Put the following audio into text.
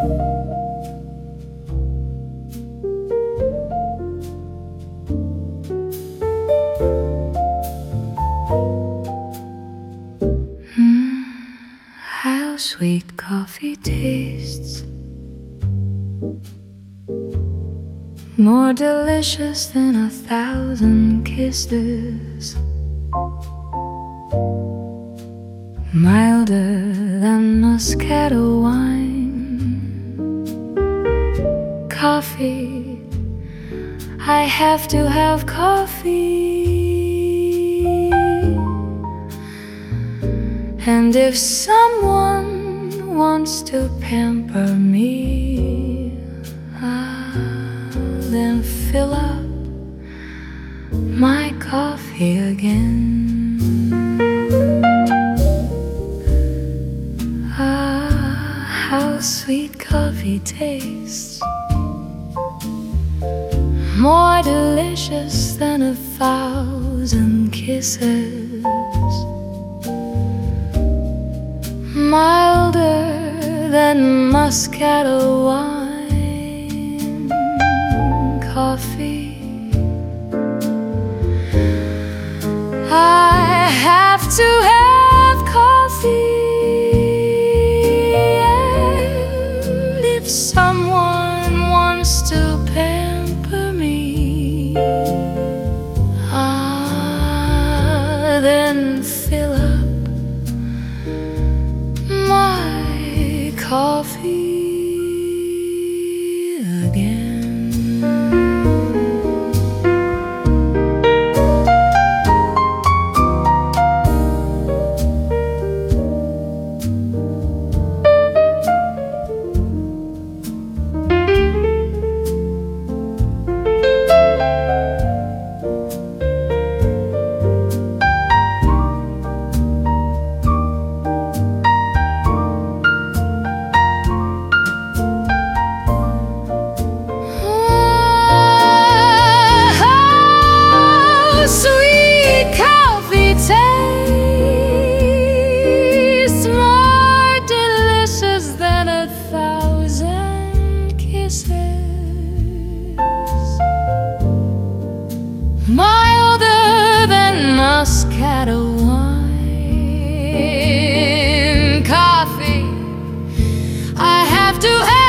How sweet coffee tastes. More delicious than a thousand kisses. Milder than muscatel wine. Coffee. I have to have coffee. And if someone wants to pamper me, ah, then fill up my coffee again. Ah, how sweet coffee tastes. More delicious than a thousand kisses. milder than muscatel wine, coffee muscatel wine, coffee. I have to have